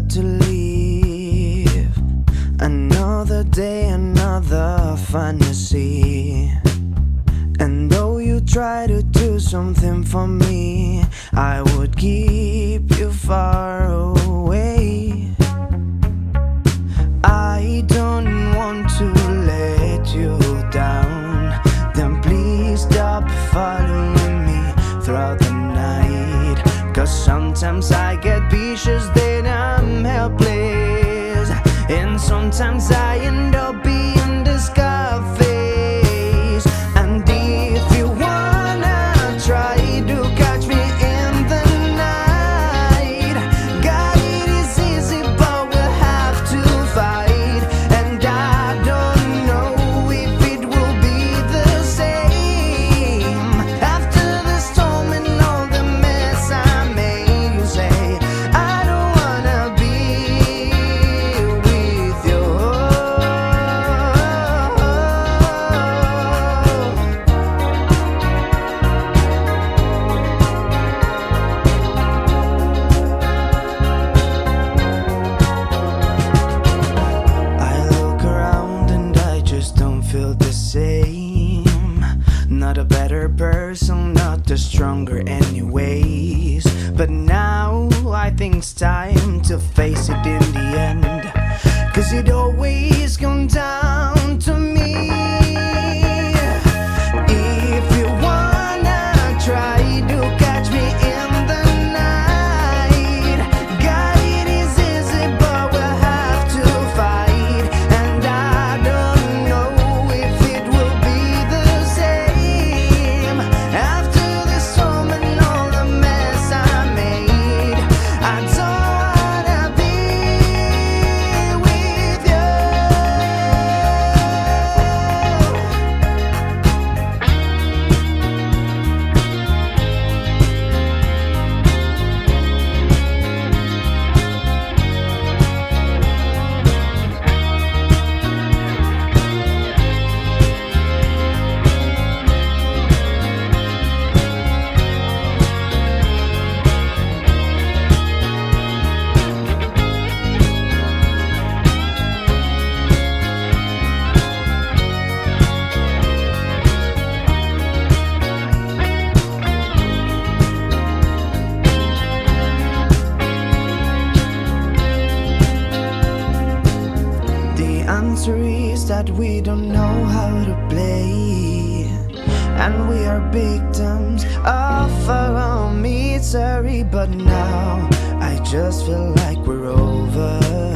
to leave. Another day, another fantasy. And though you try to do something for me, I would keep you far away. Cause sometimes I get vicious, then I'm helpless. And sometimes I end up. feel the same. Not a better person, not the stronger anyways. But now I think it's time to face it in the end. Cause it always comes down to me mysteries that we don't know how to play. And we are victims of our own misery. But now I just feel like we're over.